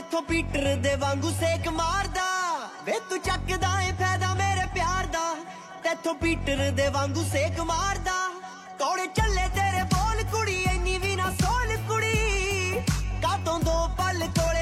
ਮੈਥੋਂ ਪੀਟਰ ਦੇ ਵਾਂਗੂ ਸੇਕ ਮਾਰਦਾ। ਵੇ ਤੂੰ ਚੱਕਦਾ ਏ ਫਾਇਦਾ ਮੇਰੇ ਪਿਆਰ ਦਾ। ਤੇਥੋਂ ਪੀਟਰ ਦੇ ਵਾਂਗੂ ਸੇਕ ਮਾਰਦਾ। ਕੌੜੇ ਚੱਲੇ ਤੇਰੇ ਬੋਲ ਕੁੜੀ ਐਨੀ ਵੀ ਨਾ ਸੋਲ ਕੁੜੀ। ਕਾਤੋਂ ਦੋ ਪਲ ਕੋਲੇ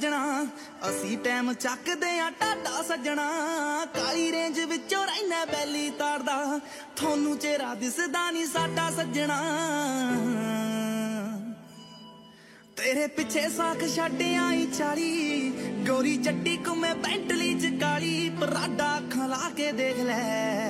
ਸੱਜਣਾ, ਅਸੀਂ ਟਾਈਮ ਚੱਕਦੇ ਆ ਟਾਡਾ ਸੱਜਣਾ। ਕਾਲੀ ਰੇਂਜ ਵਿੱਚੋਂ ਰਹਿਣਾ ਬੈਲੀ ਤਾਰਦਾ ਤੁਹਾਨੂੰ ਚਿਹਰਾ ਦਿਸਦਾ ਨਹੀਂ ਸਾਡਾ ਸੱਜਣਾ। ਤੇਰੇ ਪਿੱਛੇ ਸਾਖ ਛੱਡਿਆ ਈ ਚਾਲੀ, ਗੋਰੀ ਚੱਟੀ ਕੁਮੇ ਪੈਂਟਲੀ ਚ ਕਾਲੀ, ਪਰਾਡਾ ਖਲਾ ਕੇ ਦੇਖ ਲੈ।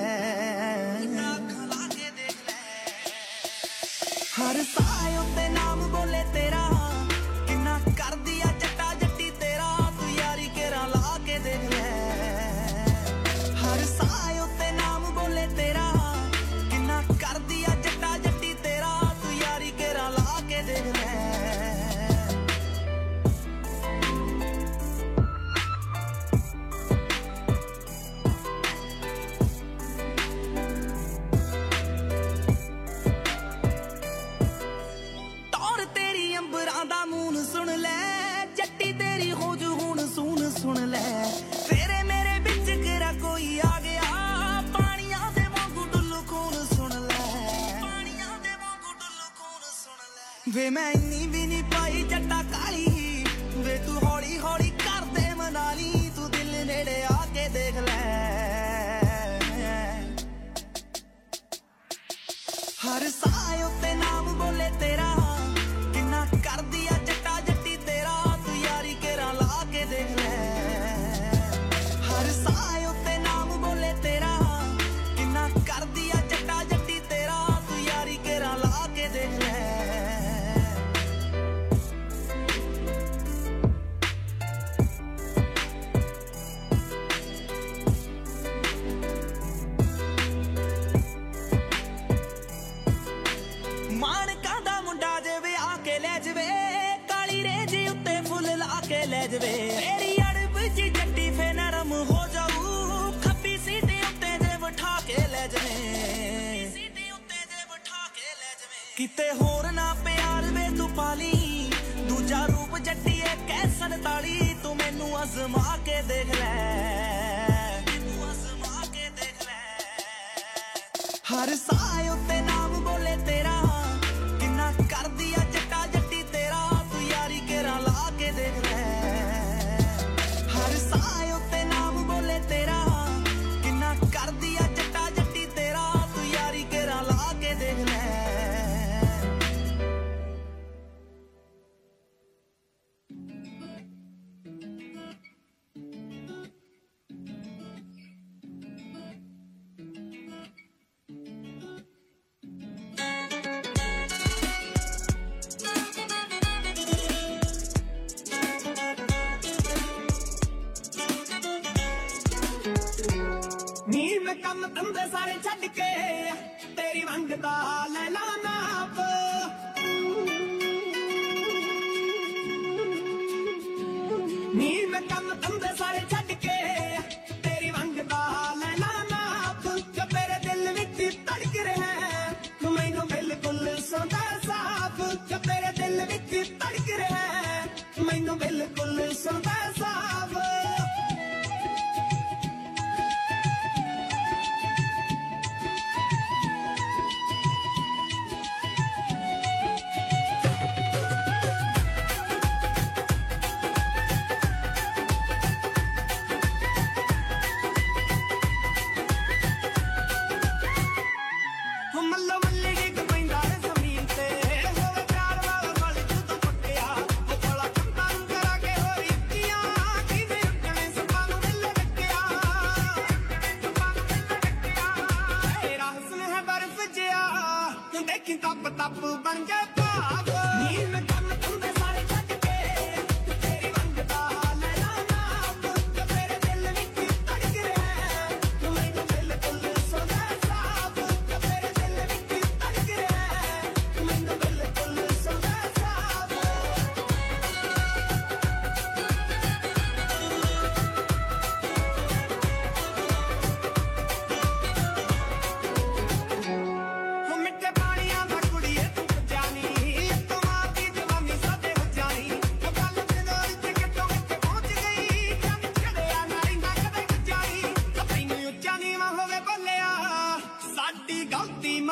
ਲੈ ਜਵੇ। ਤੇਰੀ ਅੜਬ ਜੀ ਜੱਟੀ ਫੇ ਨਰਮ ਹੋ ਜਾਊ। ਖੱਬੀ ਕੇ ਲੈ ਲੈ ਕਿਤੇ ਹੋਰ ਨਾ ਪਿਆਰ ਵੇ ਤੂੰ ਪਾਲੀ। ਦੂਜਾ ਰੂਪ ਜੱਟੀ ਐ ਕੈ 47 ਤੂੰ ਮੈਨੂੰ ਅਜ਼ਮਾ ਕੇ ਦੇਖ ਲੈ। ਹਰ ਸਾਲ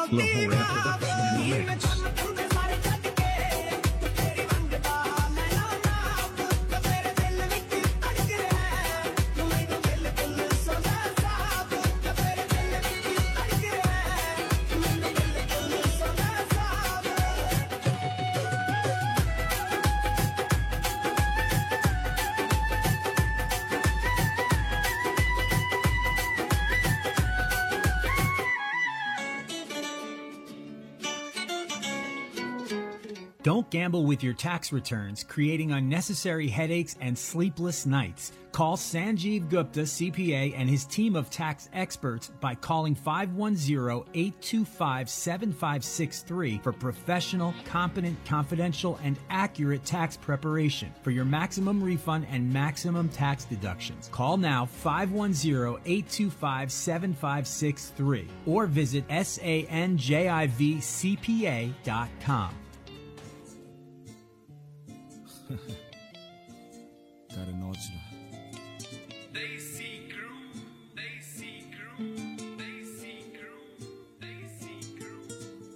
Lahore. Gamble with your tax returns, creating unnecessary headaches and sleepless nights. Call Sanjeev Gupta CPA and his team of tax experts by calling 510-825-7563 for professional, competent, confidential, and accurate tax preparation for your maximum refund and maximum tax deductions. Call now 510-825-7563 or visit sanjivcpa.com. Gotta know what you They see crew, they see crew, they see crew, they see crew.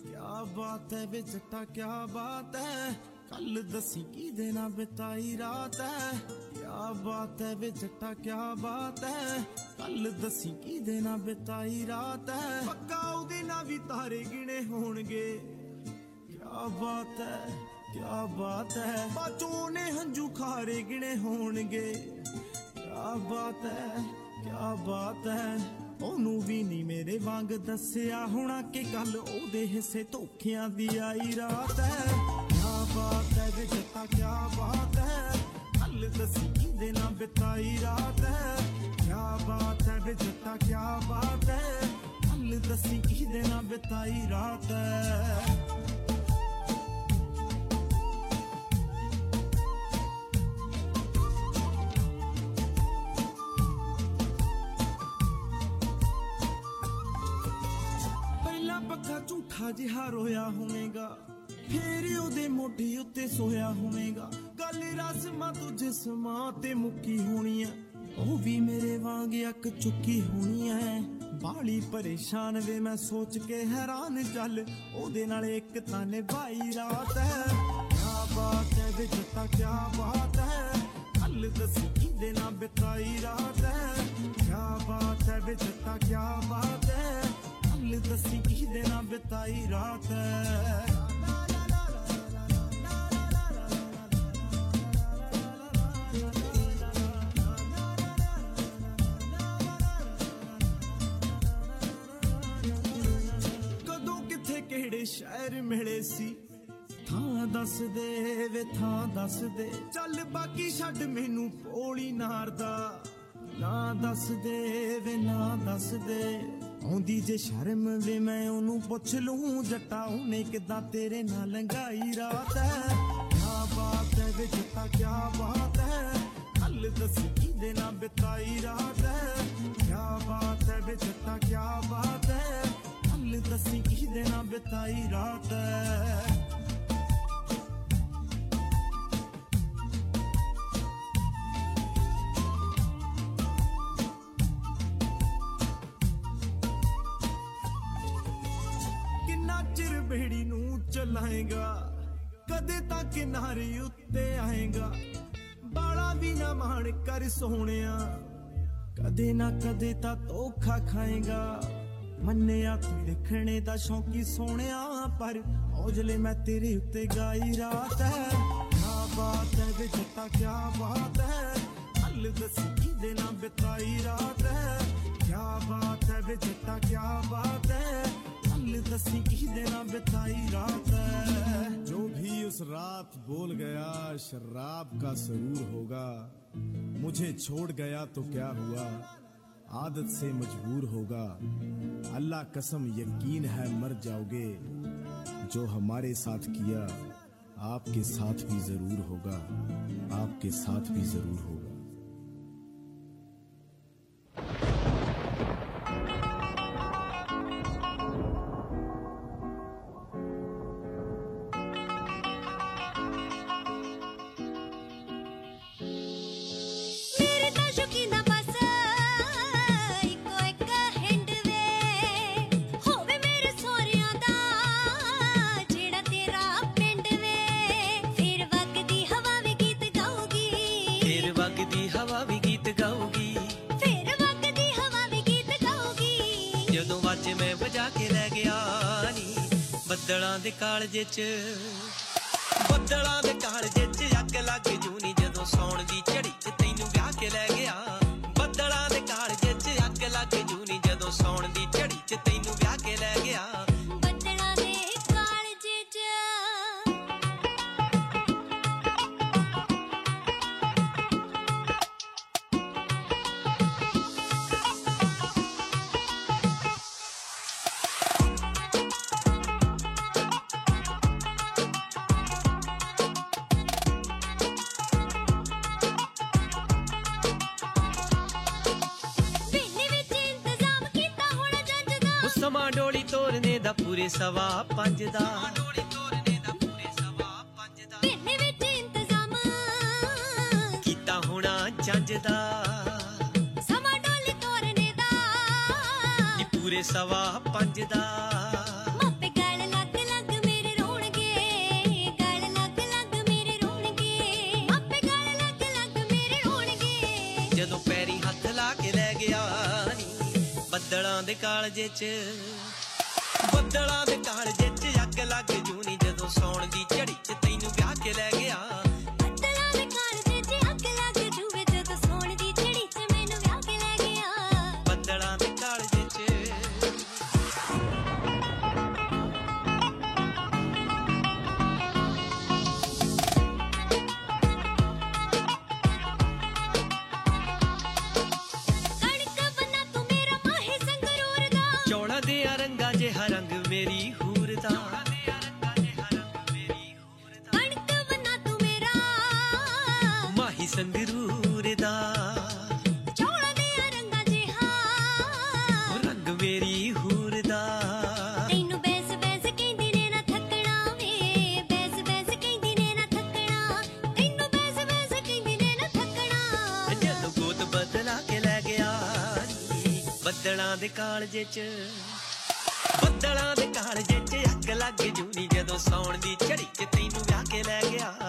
ਕਿਆ ਬਾਤ ਹੈ ਵੇ ਜੱਟਾ ਕਿਆ ਬਾਤ ਹੈ ਕੱਲ ਦਸੀ ਕੀ ਦੇਣਾ ਬਿਤਾਈ ਰਾਤ ਹੈ ਕਿਆ ਬਾਤ ਹੈ ਵੇ ਜੱਟਾ ਕਿਆ ਬਾਤ ਹੈ ਕੱਲ ਦਸੀ ਕੀ ਦੇਣਾ ਬਿਤਾਈ ਰਾਤ ਹੈ ਪੱਕਾ ਉਹਦੇ ਨਾਲ ਵੀ ਤਾਰੇ ਗਿਣੇ ਹੋਣਗੇ ਕਿਆ ਬਾਤ ਹੈ ਕਿਆ ਬਾਤ ਹੈ। ਬਾਚੋਂ ਨੇ ਹੰਝੂ ਖਾਰੇ ਗਿਣੇ ਹੋਣਗੇ। ਕਿਆ ਬਾਤ ਹੈ, ਕਿਆ ਬਾਤ ਹੈ। ਉਹਨੂੰ ਵੀ ਨਹੀਂ ਮੇਰੇ ਵਾਂਗ ਦੱਸਿਆ ਹੋਣਾ ਕਿ ਕੱਲ ਉਹਦੇ ਹਿੱਸੇ ਧੋਖਿਆਂ ਦੀ ਆਈ ਰਾਤ ਹੈ। ਕਿਆ ਬਾਤ ਹੈ ਵੇ ਜੱਟਾ, ਕਿਆ ਬਾਤ ਹੈ। ਕੱਲ ਦਸੀ ਕਿਹਦੇ ਨਾਲ ਬਿਤਾਈ ਰਾਤ ਹੈ। ਕਿਆ ਬਾਤ ਹੈ ਵੇ ਜੱਟਾ, ਕਿਆ ਬਾਤ ਹੈ। ਕੱਲ ਦਸੀ ਕਿਹਦੇ ਨਾਲ ਬਿਤਾਈ ਰਾਤ ਹੈ। ਪਹਿਲਾ ਝੂਠਾ ਜਿਹਾ ਰੋਇਆ ਹੋਵੇਗਾ। ਫੇਰ ਉਹਦੇ ਮੋਢੇ ਉੱਤੇ ਸੋਇਆ ਹੋਵੇਗਾ। ਗੱਲ ਰਸਮਾਂ ਤੋਂ ਜਿਸਮਾਂ ਤੇ ਮੁੱਕੀ ਹੋਣੀ ਆ ਉਹ ਵੀ ਮੇਰੇ ਵਾਂਗ ਅੱਕ ਚੁੱਕੀ ਹੋਣੀ ਐ। ਬਾਲੀ ਪਰੇਸ਼ਾਨ ਵੇ ਮੈਂ ਸੋਚ ਕੇ ਹੈਰਾਨ ਚੱਲ, ਉਹਦੇ ਨਾਲ ਇੱਕ ਤਾਂ ਨਿਭਾਈ ਰਾਤ ਹੈ ਕਿਆ ਬਾਤ ਹੈ ਵੇ ਜੱਟਾ ਕਿਆ ਬਾਤ ਹੈ ਕੱਲ ਦੱਸੀ ਕਿਹਦੇ ਨਾਲ ਬਿਤਾਈ ਰਾਤ ਹੈ ਕਿਆ ਬਾਤ ਹੈ ਵੇ ਜੱਟਾ ਕਿਆ ਬਾਤ ਹੈ ਕੱਲ ਦੱਸੀ ਕਿਹਦੇ ਨਾਲ ਬਿਤਾਈ ਰਾਤ ਕਦੋਂ ਕਿੱਥੇ ਕਿਹੜੇ ਸ਼ਹਿਰ ਮਿਲੇ ਸੀ? ਥਾਂ ਦੱਸ ਦੇ ਵੇ, ਥਾਂ ਦੱਸ ਦੇ ਚੱਲ ਬਾਕੀ ਛੱਡ, ਮੈਨੂੰ ਪੋਲੀ ਨਾਰਦਾ ਨਾ ਦੱਸ ਦੇ ਵੇ, ਨਾ ਦੱਸ ਦੇ ਆਉਂਦੀ ਜੇ ਸ਼ਰਮ ਵੇ, ਮੈਂ ਉਹਨੂੰ ਪੁੱਛ ਲੂੰ ਜੱਟਾ ਉਹਨੇ ਕਿਦਾਂ ਤੇਰੇ ਨਾਲ ਲੰਘਾਈ ਰਾਤ ਹੈ ਕਿਆ ਬਾਤ ਹੈ ਵੇ ਜੱਟਾ, ਕਿਆ ਬਾਤ ਹੈ ਕੱਲ ਦੱਸ ਕਿਹਦੇ ਨਾਲ ਬਿਤਾਈ ਰਾਤ ਹੈ ਕਿਆ ਬਾਤ ਹੈ ਵੇ ਜੱਟਾ, ਕਿਆ ਬਾਤ ਹੈ ਕੱਲ ਦੱਸੀ ਕਿਹਦੇ ਨਾਲ ਬਿਤਾਈ ਰਾਤ ਹੈ ਬੇੜੀ ਨੂੰ ਚਲਾਏਗਾ। ਕਦੇ ਤਾਂ ਕਿਨਾਰੇ ਉੱਤੇ ਆਏਗਾ। ਬਾਲਾ ਵੀ ਨਾ ਮਾਣ ਕਰ ਸੋਹਣਿਆ। ਕਦੇ ਨਾ ਕਦੇ ਤਾਂ ਧੋਖਾ ਖਾਏਗਾ। ਮੰਨਿਆ ਤੂੰ ਲਿਖਣੇ ਦਾ ਸ਼ੌਂਕੀ ਸੋਹਣਿਆ, ਪਰ ਔਜਲੇ ਮੈਂ ਤੇਰੇ ਉੱਤੇ ਗਾਈ ਰਾਤ ਹੈ ਕਿਆ ਬਾਤ ਹੈ ਵੇ ਜੱਟਾ, ਕਿਆ ਬਾਤ ਹੈ ਹੱਲ ਦੱਸੀ ਕਿਹਦੇ ਨਾਲ ਬਿਤਾਈ ਰਾਤ ਹੈ ਕਿਆ ਬਾਤ ਹੈ ਵੇ ਜੱਟਾ, ਕਿਆ ਬਾਤ ਹੈ कल दसी की देना बिताई रात जो भी उस रात बोल गया, शराब का सरूर होगा। मुझे छोड़ गया तो क्या हुआ? आदत से मजबूर होगा। अल्लाह कसम, यकीन है मर जाओगे। जो हमारे साथ किया, आपके साथ भी ज़रूर होगा। आपके साथ भी ज़रूर होगा। ਦੇ ਕਾਲਜੇ 'ਚ। ਬੱਦਲਾਂ ਦੇ ਕਾਲਜੇ 'ਚ ਅੱਗ ਲੱਗ ਜੂਨੀ ਜਦੋਂ ਸੌਣ ਦੀ ਤੋਰਨੇ ਦਾ ਪੂਰੇ ਸਵਾ ਪੰਜ ਦਾ। ਪਿੰਨੀ ਵਿੱਚ ਇੰਤਜ਼ਾਮ। ਕੀਤਾ ਹੋਣਾ ਜੰਜ ਦਾ। ਸਮਾਂ ਡੋਲੀ ਤੋਰਨੇ ਦਾ। ਨੀ ਪੂਰੇ ਸਵਾ ਪੰਜ ਦਾ। ਮਾਪੇ ਗਲ ਲੱਗ ਲੱਗ ਮੇਰੇ ਰੋਣਗੇ। ਗਲ ਲੱਗ ਲੱਗ ਮੇਰੇ ਰੋਣਗੇ। ਮਾਪੇ ਗਲ ਲੱਗ ਲੱਗ ਮੇਰੇ ਰੋਣਗੇ। ਜਦੋਂ ਪੈਰੀ ਹੱਥ ਲਾ ਕੇ ਲੈ ਗਿਆ ਨੀ ਬੱਦਲਾਂ ਦੇ ਕਾਲਜੇ 'ਚ। ਬੱਦਲਾਂ ਦੇ ਕਾਲਜੇ 'ਚ ਅੱਗ ਲੱਗ ਜੂਨੀ ਜਦੋਂ ਸੌਣ ਦੀ ਝੜੀ 'ਚ ਤੈਨੂੰ ਵਿਆਹ ਕੇ ਲੈ ਗਿਆ। ਕਾਲਜੇ 'ਚ। ਬੱਦਲਾਂ ਦੇ ਕਾਲਜੇ 'ਚ ਅੱਗ ਲੱਗ ਜੂਨੀ ਜਦੋਂ ਸੌਣ ਦੀ ਝੜੀ 'ਚ ਤੈਨੂੰ ਵਿਆਹ ਕੇ ਲੈ ਗਿਆ।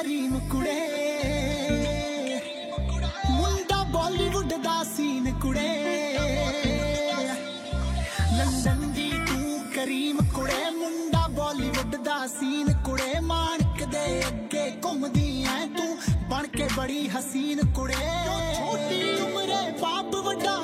ਕਰੀਮ ਕੁੜੇ ਮੁੰਡਾ ਬਾਲੀਵੁੱਡ ਦਾ ਸੀਨ ਕੁੜੇ। ਲੰਡਨ ਦੀ ਤੂੰ ਕਰੀਮ ਕੁੜੇ। ਮੁੰਡਾ ਬਾਲੀਵੁੱਡ ਦਾ ਸੀਨ ਕੁੜੇ। ਮਾਨਕ ਦੇ ਅੱਗੇ ਘੁੰਮਦੀ ਐ ਤੂੰ। ਬਣ ਕੇ ਬੜੀ ਹਸੀਨ ਕੁੜੇ। ਛੋਟੀ ਉਮਰੇ ਬਾਪ ਵੱਡਾ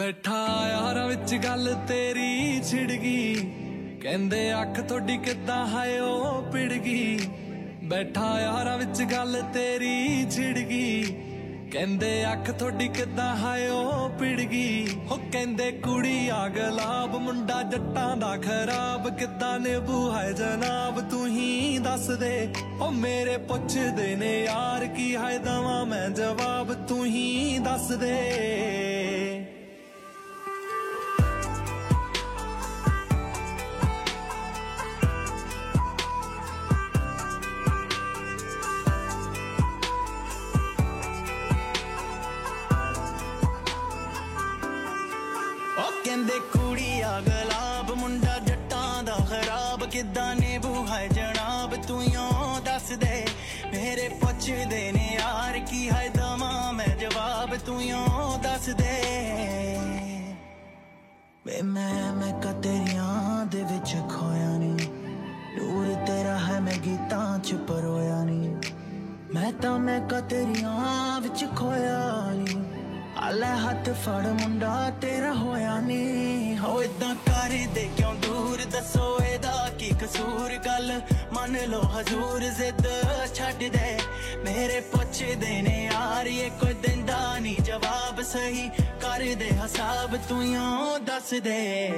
ਬੈਠਾ ਯਾਰਾਂ ਵਿੱਚ ਗੱਲ ਤੇਰੀ ਛਿੜ ਗਈ। ਕਹਿੰਦੇ ਅੱਖ ਤੁਹਾਡੀ ਕਿੱਦਾਂ ਹਾਏ ਪਿੜ ਗਈ। ਬੈਠਾ ਯਾਰਾਂ ਵਿੱਚ ਗੱਲ ਤੇਰੀ ਛਿੜ ਗਈ। ਕਹਿੰਦੇ ਅੱਖ ਤੁਹਾਡੀ ਕਿੱਦਾਂ ਹਾਏ ਪਿੜ ਗਈ। ਹੋ ਕਹਿੰਦੇ ਕੁੜੀ ਆ ਗਲਾਬ, ਮੁੰਡਾ ਜੱਟਾਂ ਦਾ ਖਰਾਬ। ਕਿੱਦਾਂ ਨਿਭੂ ਹੈ ਜਨਾਬ, ਤੂੰ ਹੀ ਦੱਸ ਦੇ। ਉਹ ਮੇਰੇ ਪੁੱਛਦੇ ਨੇ ਯਾਰ ਕੀ ਹੈ ਦਵਾ ਮੈਂ ਜਵਾਬ, ਤੂੰ ਹੀ ਦੱਸ ਦੇ। ਵੇ ਮੈਂ ਮੈਂ ਕਾ ਤੇਰੀਆਂ ਦੇ ਵਿੱਚ ਖੋਇਆ ਨਹੀਂ ਨੂਰ ਤੇਰਾ ਹੈ, ਮੈਂ ਗੀਤਾਂ ਚ ਪਰੋਇਆ ਨਹੀਂ ਮੈਂ ਤਾਂ, ਮੈਂ ਕਾ ਤੇਰੀਆਂ ਵਿੱਚ ਖੋਇਆ ਨਹੀਂ ਆਲੇ ਹੱਥ ਫੜ ਮੁੰਡਾ, ਤੇਰਾ ਹੋਇਆ ਨਹੀਂ। ਹੋ ਇਦਾਂ ਕਰਦੇ ਕਿਉਂ ਦੂਰ? ਦੱਸੋ ਇਹਦਾ ਕੀ ਕਸੂਰ? ਗੱਲ ਮੰਨ ਲੋ ਹਜ਼ੂਰ ਜ਼ਿੱਦ ਛੱਡ ਦੇ। ਮੇਰੇ ਪੁੱਛਦੇ ਨੇ ਯਾਰ, ਇਹ ਕੋਈ ਦਿੰਦਾ ਨਹੀਂ ਜਵਾਬ ਸਹੀ। ਕਰਦੇ ਹਸਾਬ, ਤੂੰ ਦੱਸ ਦੇ।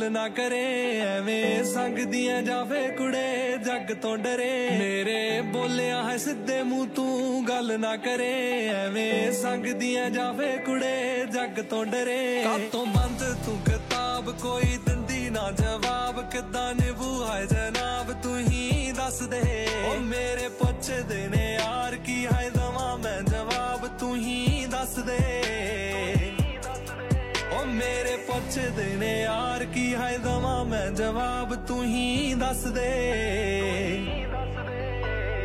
ਗੱਲ ਨਾ ਕਰੇ, ਐਵੇਂ ਸੰਗਦੀਆਂ ਜਾਵੇ ਕੁੜੇ, ਜੱਗ ਤੋਂ ਡਰੇ। ਮੇਰੇ ਬੋਲਿਆ ਹੈ ਸਿੱਧੇ ਮੂੰਹ ਤੂੰ ਗੱਲ ਨਾ ਕਰੇ, ਐਵੇਂ ਸੰਗਦੀਆਂ ਜਾਵੇ ਕੁੜੇ, ਜੱਗ ਤੋਂ ਡਰੇ। ਕਾਤੋਂ ਬੰਦ ਤੂੰ ਕਿਤਾਬ? ਕੋਈ ਦਿੰਦੀ ਨਾ ਜਵਾਬ। ਕਿੱਦਾਂ ਨਿਭੂ? ਹੈ ਜਨਾਬ, ਤੂੰ ਹੀ ਦੱਸ ਦੇ। ਓ ਮੇਰੇ ਪੁੱਛਦੇ ਨੇ, ਯਾਰ ਕੀ ਹੈ ਦਵਾ? ਮੈਂ ਜਵਾਬ ਤੂੰ ਹੀ ਦੱਸ ਦੇ। ਮੇਰੇ ਪੁੱਛਦੇ ਨੇ, ਯਾਰ ਕੀ ਹੈ ਦਵਾਂ ਮੈਂ ਜਵਾਬ ਤੂੰ ਹੀ ਦੱਸ ਦੇ।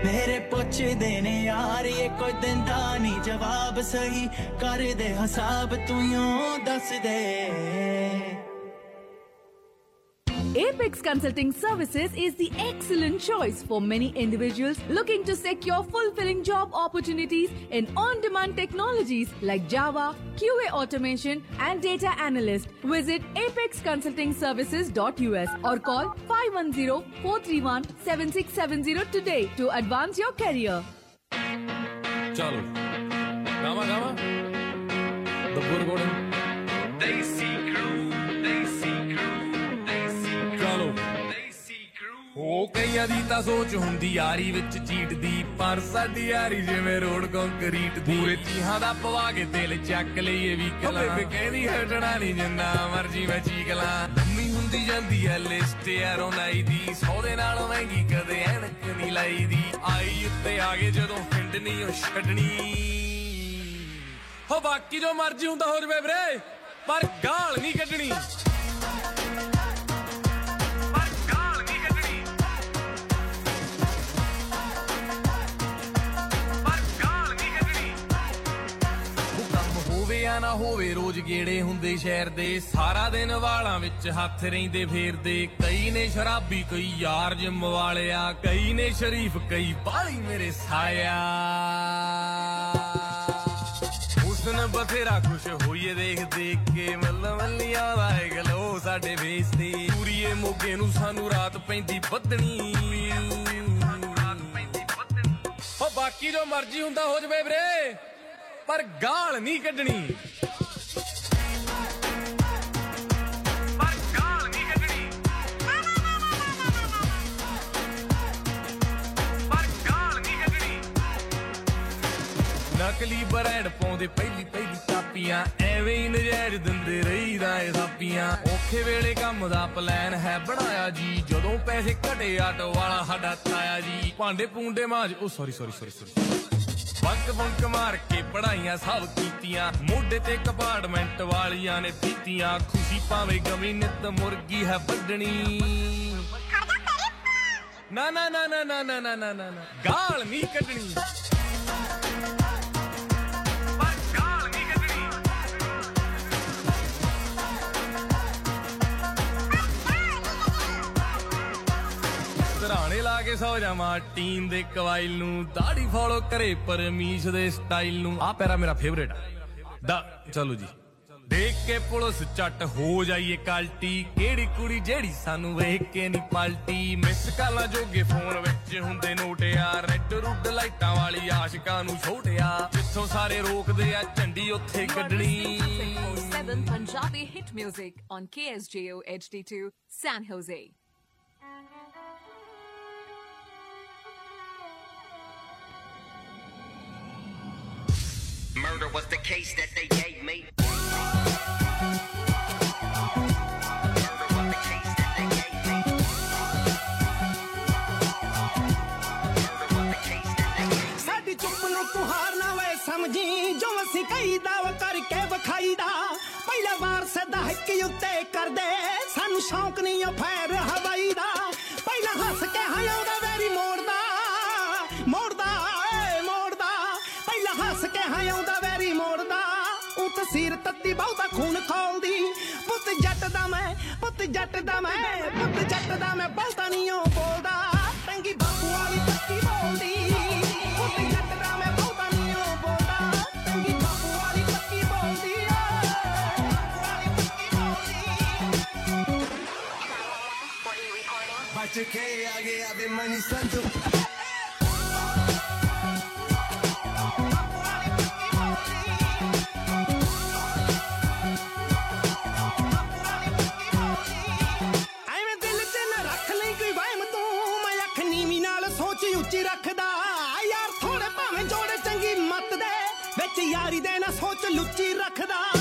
ਮੇਰੇ ਪੁੱਛਦੇ ਨੇ, ਯਾਰ ਇਹ ਕੋਈ ਦਿੰਦਾ ਨਹੀਂ ਜਵਾਬ ਸਹੀ। ਕਰਦੇ ਹਿਸਾਬ, ਤੂੰ ਯੋਂ ਦੱਸ ਦੇ। Apex Consulting Services is the excellent choice for many individuals looking to secure fulfilling job opportunities in on demand technologies like Java, QA automation, and data analyst. Visit apexconsultingservices.us or call 510 431 7670 today to advance your career. Chalo. Gama, Gama. The ਹੋ ਕਈਆਂ ਦੀ ਤਾਂ ਸੋਚ ਹੁੰਦੀ ਯਾਰੀ ਵਿੱਚ cheat ਦੀ ਪਰ ਸਾਡੀ ਯਾਰੀ ਜਿਵੇਂ ਰੋਡ ਕੰਕਰੀਟ ਦੀ। ਪੂਰੇ ਤੀਹਾਂ ਦਾ ਪਵਾ ਕੇ ਦਿਲ ਚੱਕ ਲਈਏ ਵੀ ਕਲਾ ਬੇਬੇ ਕਹਿੰਦੀ ਹਟਣਾ ਨਹੀਂ ਜਿੰਨਾ ਮਰਜ਼ੀ ਮੈਂ ਚੀਕ ਲਾਂ। ਲੰਮੀ ਹੁੰਦੀ ਜਾਂਦੀ ਐ ਲਿਸਟ ਯਾਰੋਂ ਨਾਈ ਦੀ। ਸੌਦੇ ਨਾਲੋਂ ਮਹਿੰਗੀ ਕਦੇ ਐਨਕ ਨਹੀਂ ਲਾਈ ਦੀ ਆਈ ਉੱਤੇ ਆ ਗਏ ਜਦੋਂ ਹਿੰਡ ਨਹੀਂ ਉਹ ਛੱਡਣੀ। ਹੋ ਬਾਕੀ ਜੋ ਮਰਜ਼ੀ ਹੁੰਦਾ ਹੋ ਜਵੇ ਵੀਰੇ ਪਰ ਗਾਲ ਨਹੀਂ ਕੱਢਣੀ। ਗੇੜੇ ਹੁੰਦੇ ਸ਼ਹਿਰ ਦੇ, ਸਾਰਾ ਦਿਨ ਵਾਲਾਂ ਵਿੱਚ ਹੱਥ ਰਹਿੰਦੇ ਫੇਰਦੇ। ਕਈ ਨੇ ਸ਼ਰਾਬੀ, ਕਈ ਯਾਰ ਜਿੰਮ ਵਾਲਿਆ, ਕਈ ਨੇ ਸ਼ਰੀਫ, ਕਈ ਬਾਲੀ ਮੇਰੇ ਸਾਇਆ। ਹੁਸਨ ਬਥੇਰਾ ਖੁਸ਼ ਹੋਈਏ ਦੇਖ ਦੇਖ ਕੇ, ਮੱਲ ਮੱਲੀਆਂ ਦਾ ਗਲੋ ਸਾਡੇ ਵੇਸ ਤੇ। ਪੂਰੀਏ ਮੋਗੇ ਨੂੰ ਸਾਨੂੰ ਰਾਤ ਪੈਂਦੀ ਬੱਦਣੀ ਹੋ ਬਾਕੀ ਜੋ ਮਰਜ਼ੀ ਹੁੰਦਾ ਹੋ ਜਵੇ ਵੀਰੇ, ਪਰ ਗਾਲ ਨਹੀਂ ਕੱਢਣੀ। ਨਕਲੀ ਬਰੈਡ ਪਾਉਂਦੇ ਪਹਿਲੀ ਪਹਿਲੀ ਕਾਪੀਆਂ ਐਵੇਂ ਹੀ ਨਜ਼ਾਇਜ਼ ਦਿੰਦੇ ਰਹੀਦਾ ਏ ਥਾਪੀਆਂ ਔਖੇ ਵੇਲੇ ਕੰਮ ਦਾ ਪਲਾਨ ਹੈ ਬਣਾਇਆ ਜੀ ਜਦੋਂ ਪੈਸੇ ਘਟੇ ਆਟੋ ਵਾਲਾ ਸਾਡਾ ਤਾਇਆ ਜੀ ਭਾਂਡੇ ਪੂੰਡੇ ਮਾਜ ਉਹ sorry sorry sorry sorry bunk bunk ਮਾਰ ਕੇ ਪੜਾਈਆਂ ਸਭ ਕੀਤੀਆਂ ਮੋਢੇ ਤੇ ਕੰਪਾਰਟਮੈਂਟ ਵਾਲੀਆਂ ਨੇ ਪੀਤੀਆਂ ਖੁਸ਼ੀ ਪਾਵੇ ਗਮੀ ਨਿਤ ਮੁਰਗੀ ਹੈ ਨਾ ਨਾ ਨਾ ਨਾ ਨਾ ਨਾ ਨਾ ਨਾ ਨਾ। ਗਾਲ ਨਹੀਂ ਕੱਢਣੀ ਕੇ ਸੌ ਜਾਵਾਂ ਟੀਨ ਦੇ ਕਵਾਇਲ ਨੂੰ ਦਾੜੀ ਫੋਲੋ ਕਰੇ ਪਰਮੀਸ਼ ਦੇ ਸਟਾਈਲ ਨੂੰ। ਆ ਪੈਰਾ ਮੇਰਾ ਫੇਵਰੇਟ ਆ। ਦਾ ਚਲੋ ਜੀ। ਦੇਖ ਕੇ ਪੁਲਿਸ ਚੱਟ ਹੋ ਜਾਈਏ ਕਾਲਟੀ ਕਿਹੜੀ ਕੁੜੀ ਜਿਹੜੀ ਸਾਨੂੰ ਵੇਖ ਕੇ ਨਹੀਂ ਪਲਟੀ? ਮਿਸ ਕਾਲਾਂ ਜੋਗੇ ਫੋਨ ਵਿੱਚ ਹੁੰਦੇ ਨੋਟਿਆ ਰੈੱਡ ਰੁੱਡ ਲਾਈਟਾਂ ਵਾਲੀ ਆਸ਼ਿਕਾਂ ਨੂੰ ਛੋਟਿਆ। ਜਿੱਥੋਂ ਸਾਰੇ ਰੋਕਦੇ ਆ ਝੰਡੀ ਉੱਥੇ ਕੱਢਣੀ 7 Punjabi hit music on KSJO HD2 San Jose. Murder was the case that they gave me. ਸਾਡੀ ਚੁੱਪ ਨੂੰ ਤੂੰ ਨਾ ਵੇ ਸਮਝੀ ਜੋ ਅਸੀਂ ਕਈ ਦਾਵ ਕਰਕੇ ਵਿਖਾਈਦਾ। ਪਹਿਲਾ ਵਾਰ ਸਦਾ ਹੱਕ ਉੱਤੇ ਕਰਦੇ, ਸਾਨੂੰ ਸ਼ੌਂਕ ਨਹੀਂ ਉਹ ਫੈਰ ਹਵਾਈ ਦਾ। ਪਹਿਲਾਂ ਹੱਸ ਕੇ ਹਾਇਆਉਂਦਾ ਵੈਰੀ ਮੋੜਦਾ ਉਹ ਤੱਤੀ ਬਹੁਤਾ ਖੂਨ ਖੋਲਦੀ ਪੁੱਤ ਜੱਟ ਦਾ ਮੈਂ, ਪੁੱਤ ਜੱਟ ਦਾ ਮੈਂ, ਪੁੱਤ ਜੱਟ ਦਾ ਮੈਂ ਬਹੁਤਾ ਨਹੀਂ ਉਹ ਬੋਲਦਾ। ਟੰਗੀ ਬਾਪੂ ਵਾਲੀ ਪੱਕੀ ਬੋਲਦੀ। ਪੁੱਤ ਜੱਟ ਦਾ ਮੈਂ ਬਹੁਤਾ ਨਹੀਂ ਉਹ ਬੋਲਦਾ। ਟੰਗੀ ਬਾਪੂ ਵਾਲੀ ਪੱਕੀ ਬੋਲਦੀ ਬਚ ਕੇ ਆ ਗਿਆ ਵੇ ਮਨੀ ਸੰਧੂ ਵਿੱਚ ਯਾਰੀ ਦੇ ਨਾ ਸੋਚ ਲੁੱਚੀ ਰੱਖਦਾ।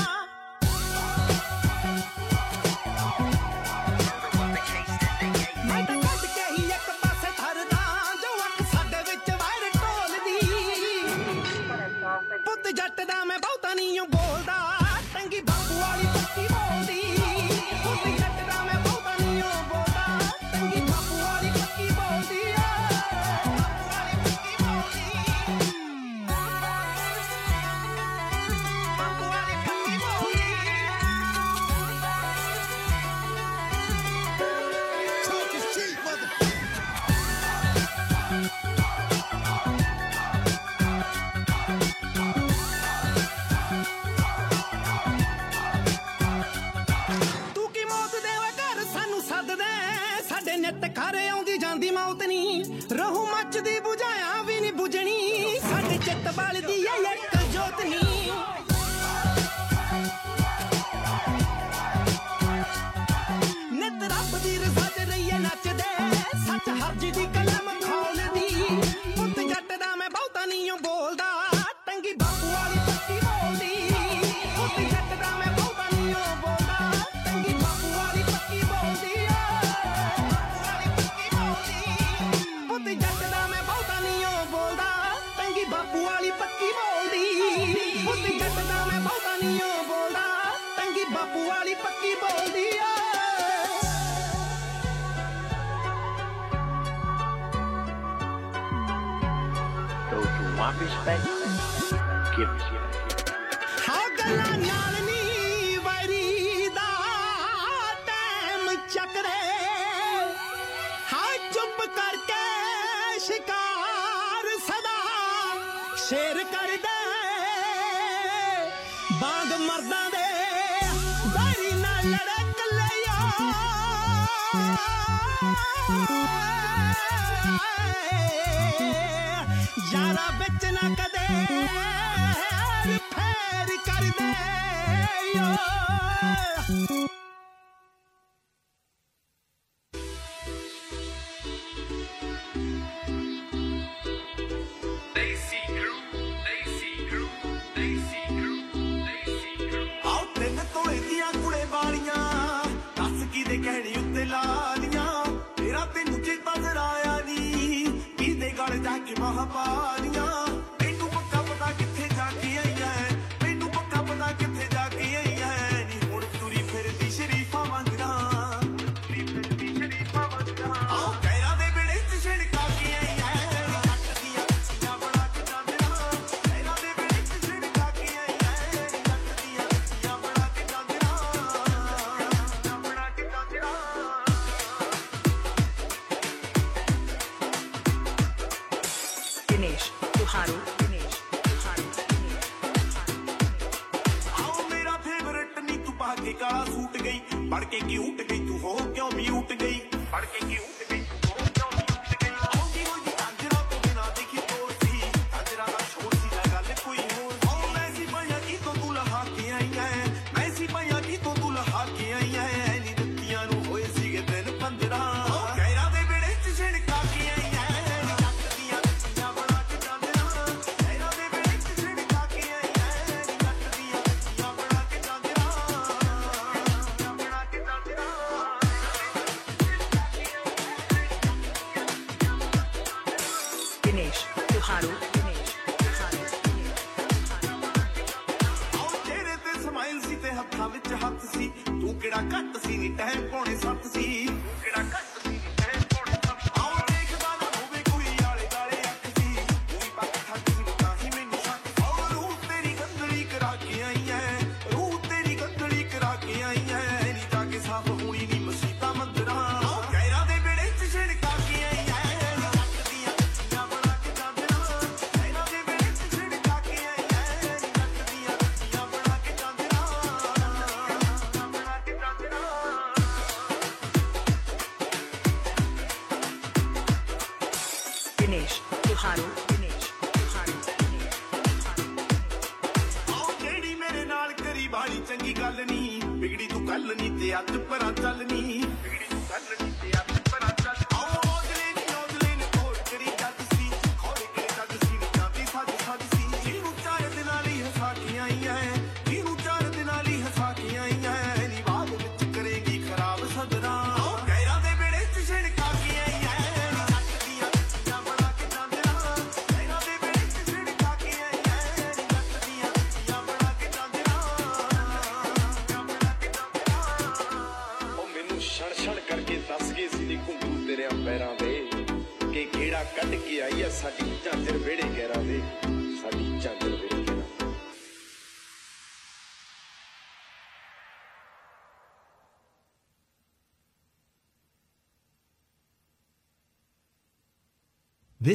respect. Give respect.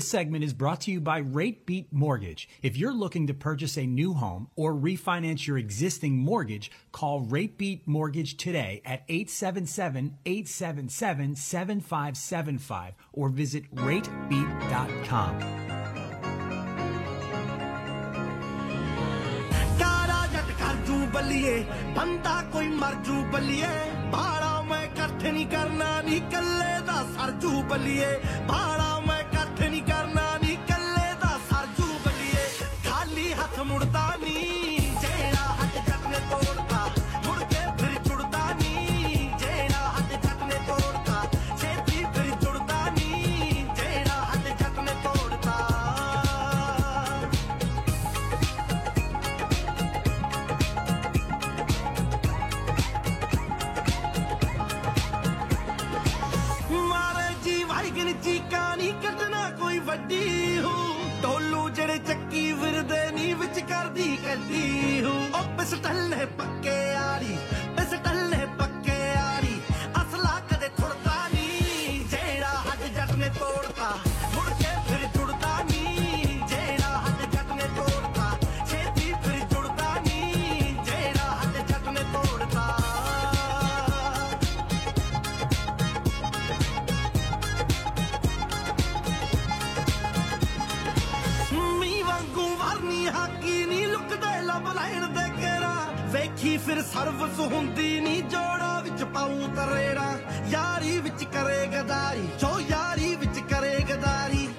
This segment is brought to you by RateBeat Mortgage. If you're looking to purchase a new home or refinance your existing mortgage, call RateBeat Mortgage today at 877-877-7575 or visit ratebeat.com. ਕਰਦੀ ਕੱਢੀ ਹੋ, ਉਹ pistol ਪੱਕੇ ਆੜੀ, pistol ਪੱਕੇ ਆੜੀ। ਅਸਲਾ ਕਦੇ ਥੁੜਦਾ ਨਹੀਂ, ਜਿਹੜਾ ਹੱਡ ਜੱਟ ਨੇ ਤੋੜਤਾ। ਮੁੜ ਕੇ ਫਿਰ ਜੁੜਦਾ ਨਹੀਂ, ਜਿਹੜਾ ਹੱਡ ਜੱਟ ਨੇ ਤੋੜਤਾ। ਛੇਤੀ ਫਿਰ ਜੁੜਦਾ ਨਹੀਂ, ਜਿਹੜਾ ਹੱਡ ਜੱਟ ਨੇ ਤੋੜਤਾ। ਮੀ ਵਾਂਗੂ ਵਰਨੀ ਹਾਕੀ ਨਹੀਂ ਲੱਭ ਲੈਣ ਦੇ ਕੇਰਾ ਵੇਖੀ ਫਿਰ ਸਰਵਿਸ ਹੁੰਦੀ ਨਹੀਂ ਜੋੜਾ ਵਿੱਚ ਪਾਉ ਤਰੇੜਾ। ਯਾਰੀ ਵਿੱਚ ਕਰੇ ਗਦਾਰੀ, ਜੋ ਯਾਰੀ ਵਿੱਚ ਕਰੇ ਗਦਾਰੀ।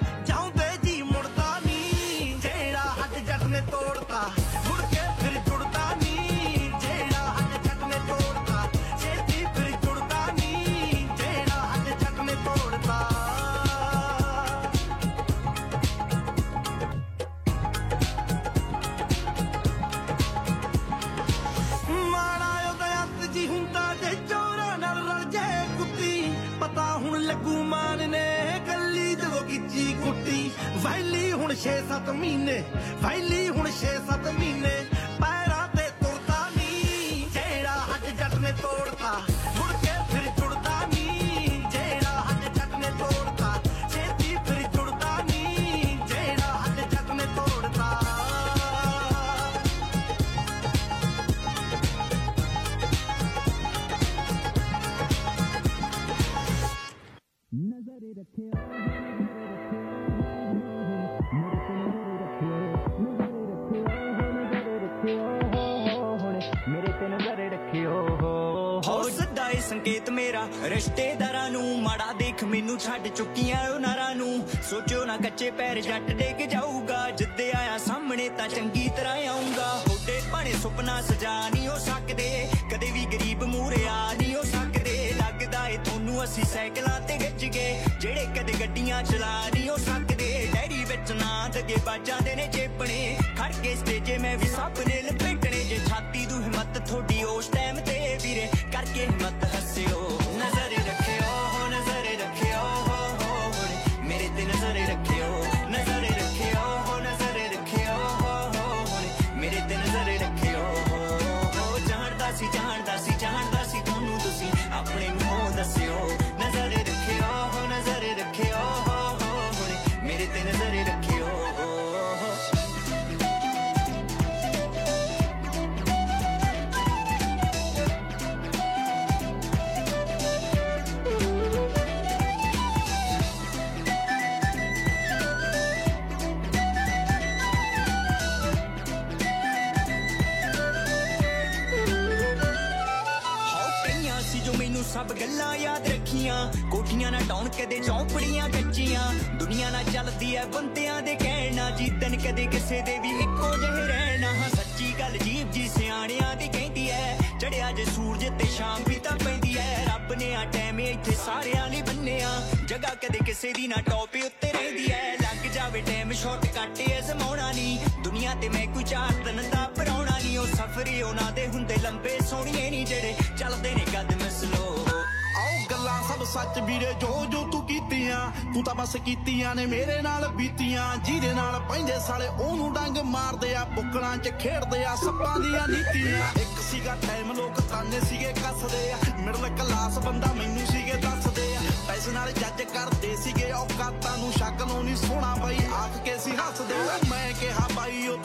6-7 ਮਹੀਨੇ ਵੈਲੀ ਹੁਣ 6-7 ਮਹੀਨੇ। ਰਿਸ਼ਤੇਦਾਰਾਂ ਨੂੰ ਮਾੜਾ ਦੇਖ, ਮੈਨੂੰ ਛੱਡ ਚੁੱਕੀਆਂ ਉਹ ਨਾਰਾਂ ਨੂੰ। ਸੋਚੋ ਨਾ ਕੱਚੇ ਪੈਰ ਜੱਟ ਡੇਗ ਜਾਊਗਾ, ਜਿੱਦੇ ਆਇਆ ਸਾਹਮਣੇ ਤਾਂ ਚੰਗੀ ਤਰ੍ਹਾਂ ਆਉਂਗਾ ਹੋਡੇ ਭਾਣੇ ਸੁਪਨਾ ਸਜਾ ਨਹੀਂ ਹੋ ਸਕਦੇ, ਕਦੇ ਵੀ ਗਰੀਬ ਮੂਰੇ ਆ ਨਹੀਂ ਹੋ ਸਕਦੇ। ਲੱਗਦਾ ਏ ਤੁਹਾਨੂੰ ਅਸੀਂ ਸਾਈਕਲਾਂ ਤੇ ਗੱਜ ਗਏ, ਜਿਹੜੇ ਕਦੇ ਗੱਡੀਆਂ ਚਲਾ ਨਹੀਂ ਹੋ ਸਕਦੇ। ਡੈਡੀ ਵਿੱਚ ਨਾ ਦਗੇ ਬਾਜਾਂ ਦੇ ਨੇ ਚੇਪਣੇ, ਖੜ ਕੇ ਸਟੇਜੇ ਮੈਂ ਵੀ ਸਭ ਨੇ ਲਪੇਟਣੇ। ਜੇ ਛਾਤੀ ਦੂ ਹਿੰਮਤ ਥੋੜੀ ਉਸ ਟਾਈਮ ਤੇ ਵੀਰੇ, ਕਰਕੇ ਹਿੰਮਤ ਹੱਸਿਓ। ਕਦੇ ਚੌਂਪੜੀਆਂ ਕੱਚੀਆਂ। ਦੁਨੀਆ ਨਾ ਚੱਲਦੀ ਐ ਬੰਦਿਆਂ ਦੇ ਕਹਿਣਾ ਜੀਤਨ ਕਦੇ ਕਿਸੇ ਦੇ ਵੀ ਇੱਕੋ ਜਿਹੇ ਰਹਿਣਾ ਹਾਂ ਸੱਚੀ ਗੱਲ ਜੀਬ ਜੀ ਸਿਆਣਿਆਂ ਦੀ ਕਹਿੰਦੀ ਐ, ਚੜਿਆ ਜੇ ਸੂਰਜ ਤੇ ਸ਼ਾਮ ਵੀ ਤਾਂ ਪੈਂਦੀ ਐ। ਰੱਬ ਨੇ ਆ ਟਾਈਮ ਇੱਥੇ ਸਾਰਿਆਂ ਲਈ ਬੰਨਿਆ। ਜਗ੍ਹਾ ਕਦੇ ਕਿਸੇ ਦੀ ਨਾ ਟੌਪ ਉੱਤੇ ਰਹਿੰਦੀ ਐ। ਲੱਗ ਜਾਵੇ ਟਾਈਮ ਸ਼ਾਰਟ ਕੱਟ ਐ ਜ਼ਮਾਉਣਾ ਨਹੀਂ ਦੁਨੀਆ ਤੇ ਮੈਂ ਕੋਈ ਚਾਰ ਦਿਨ ਦਾ ਪਰਾਉਣਾ ਨਹੀਂ ਉਹ ਸਫ਼ਰੀ ਉਹਨਾਂ ਦੇ ਹੁੰਦੇ, ਲੰਬੇ ਸੋਹਣੀਏ ਨਹੀਂ ਜਿਹੜੇ ਚੱਲਦੇ ਨੇ ਕਦਮ ਸਲੋ ਸਭ ਸੱਚ ਵੀਰੇ, ਜੋ ਜੋ ਤੂੰ ਕੀਤੀਆਂ, ਤੂੰ ਤਾਂ ਬਸ ਕੀਤੀਆਂ ਨੇ ਮੇਰੇ ਨਾਲ ਬੀਤੀਆਂ। ਜਿਹਦੇ ਨਾਲ ਪੈਂਦੇ ਸਾਲੇ ਉਹਨੂੰ ਡੰਗ ਮਾਰਦੇ ਆ, ਬੁੱਕਲਾਂ 'ਚ ਖੇਡਦੇ ਆ, ਸੱਪਾਂ ਦੀਆਂ ਨੀਤੀਆਂ। ਇੱਕ ਸੀਗਾ ਟਾਈਮ ਲੋਕ ਤਾਨੇ ਸੀਗੇ ਕੱਸਦੇ ਆ। ਮਿਡਲ ਕਲਾਸ ਬੰਦਾ ਮੈਨੂੰ ਸੀਗੇ ਦੱਸਦੇ ਆ। ਪੈਸੇ ਨਾਲ ਜੱਜ ਕਰਦੇ ਸੀਗੇ ਔਕਾਤਾਂ ਨੂੰ ਸ਼ੱਕ ਸ਼ਕਲੋਂ ਨਹੀਂ ਸੋਹਣਾ ਬਾਈ, ਆਖ ਕੇ ਸੀ ਹੱਸਦੇ ਮੈਂ ਕਿਹਾ ਬਾਈ, ਉਹ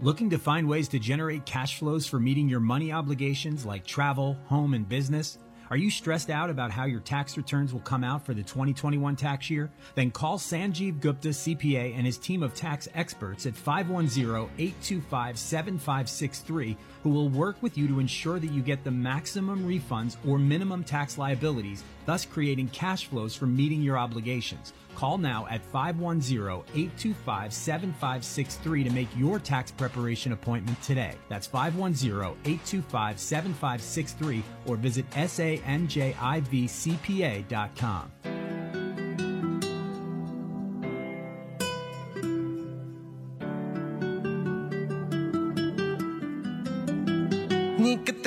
Looking to find ways to generate cash flows for meeting your money obligations like travel, home, and business? Are you stressed out about how your tax returns will come out for the 2021 tax year? Then call Sanjeev Gupta CPA and his team of tax experts at 510-825-7563 who will work with you to ensure that you get the maximum refunds or minimum tax liabilities, thus creating cash flows for meeting your obligations. Call now at 510-825-7563 to make your tax preparation appointment today. That's 510-825-7563 or visit sanjivcpa.com.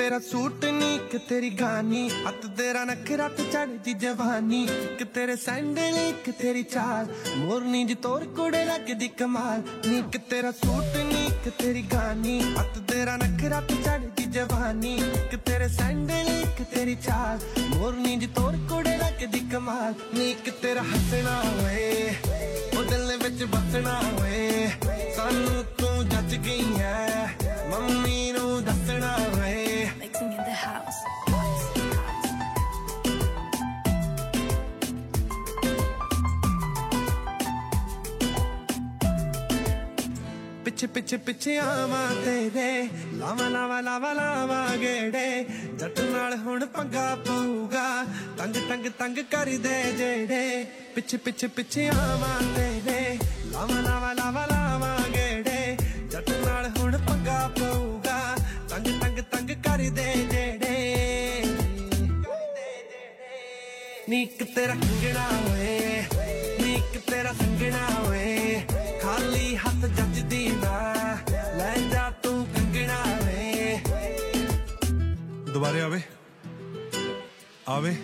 ਤੇਰਾ suit ਨੀਕ ਤੇਰੀ ਗਾਨੀ। ਹੱਥ ਤੇਰਾ ਨਖਰਾ ਤੇ ਚੜਦੀ ਜਵਾਨੀ। ਕਿ ਤੇਰੇ sandal ਇੱਕ ਤੇਰੀ ਚਾਲ। ਮੋਰਨੀ ਜੀ ਤੋਰ ਕੁੜੇ ਲੱਗਦੀ ਕਮਾਲ। ਨੀਕ ਤੇਰਾ ਸੂਟ ਨੀਕ ਤੇਰੀ ਗਾਨੀ। ਹੱਥ ਤੇਰਾ ਨਖਰਾ ਤੇ ਚੜਦੀ ਜਵਾਨੀ। ਕਿ ਤੇਰੇ ਸੈਂਡਲ ਇੱਕ ਤੇਰੀ ਚਾਲ। ਮੋਰਨੀ ਜੀ ਤੋਰ ਕੁੜੇ ਲੱਗਦੀ ਕਮਾਲ। ਨੀਕ ਤੇਰਾ ਹੱਸਣਾ ਓਏ ਉਹ ਦਿਲ ਵਿੱਚ ਬਸਣਾ ਓਏ ਸਾਨੂੰ ਤੂੰ ਜੱਜ ਗਈ ਹੈ ਪਿੱਛੇ ਪਿੱਛੇ ਆਵਾਂ ਤੇਰੇ। ਲਾਵਾ ਲਾਵਾ ਲਾਵਾ ਲਾਵਾ ਗੇੜੇ। ਜੱਟ ਨਾਲ ਹੁਣ ਪੰਗਾ ਪਊਗਾ। ਤੰਗ ਤੰਗ ਤੰਗ ਕਰਦੇ ਜਿਹੜੇ। ਪਿੱਛੇ ਪਿੱਛੇ ਪਿੱਛੇ ਆਵਾਂ ਤੇਰੇ। ਲਾਵਾ ਲਾਵਾ ਲਾਵਾ ਲਾਵਾ ਗੇੜੇ। ਜੱਟ ਨਾਲ ਹੁਣ ਪੰਗਾ ਪਊਗਾ। ਤੰਗ ਤੰਗ ਤੰਗ ਕਰਦੇ ਜਿਹੜੇ। ਨੀਕ ਤੇਰਾ ਕੰਗਣਾ ਹੋਏ। ਨੀਕ ਤੇਰਾ ਸੰਗਣਾ ਹੋਏ। ਦੁਬਾਰੇ ਆਵੇ। ਆਵੇ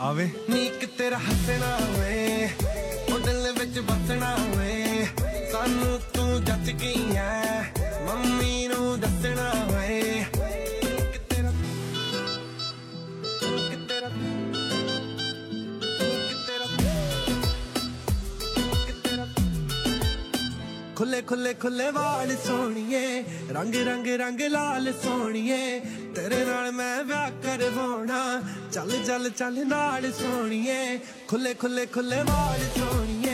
ਆਵੇ। ਨੀਕ ਤੇਰਾ ਹੱਸਣਾ ਓਏ ਉਹ ਦਿਲ ਵਿੱਚ ਬਸਣਾ ਓਏ ਸਾਨੂੰ ਤੂੰ ਜੱਜ ਗਈ ਐ ਮੰਮੀ ਨੂੰ ਦੱਸਣਾ ਓਏ ਖੁੱਲੇ ਖੁੱਲੇ ਖੁੱਲੇ ਵਾਲ ਸੋਹਣੀਏ, ਰੰਗ ਰੰਗ ਰੰਗ ਲਾਲ ਸੋਹਣੀਏ। ਤੇਰੇ ਨਾਲ ਮੈਂ ਵਿਆਹ ਕਰਵਾਉਣਾ, ਚੱਲ ਚੱਲ ਚੱਲ ਨਾਲ ਸੋਹਣੀਏ। ਖੁੱਲੇ ਖੁੱਲੇ ਖੁੱਲੇ ਵਾਲ ਸੋਹਣੀਏ।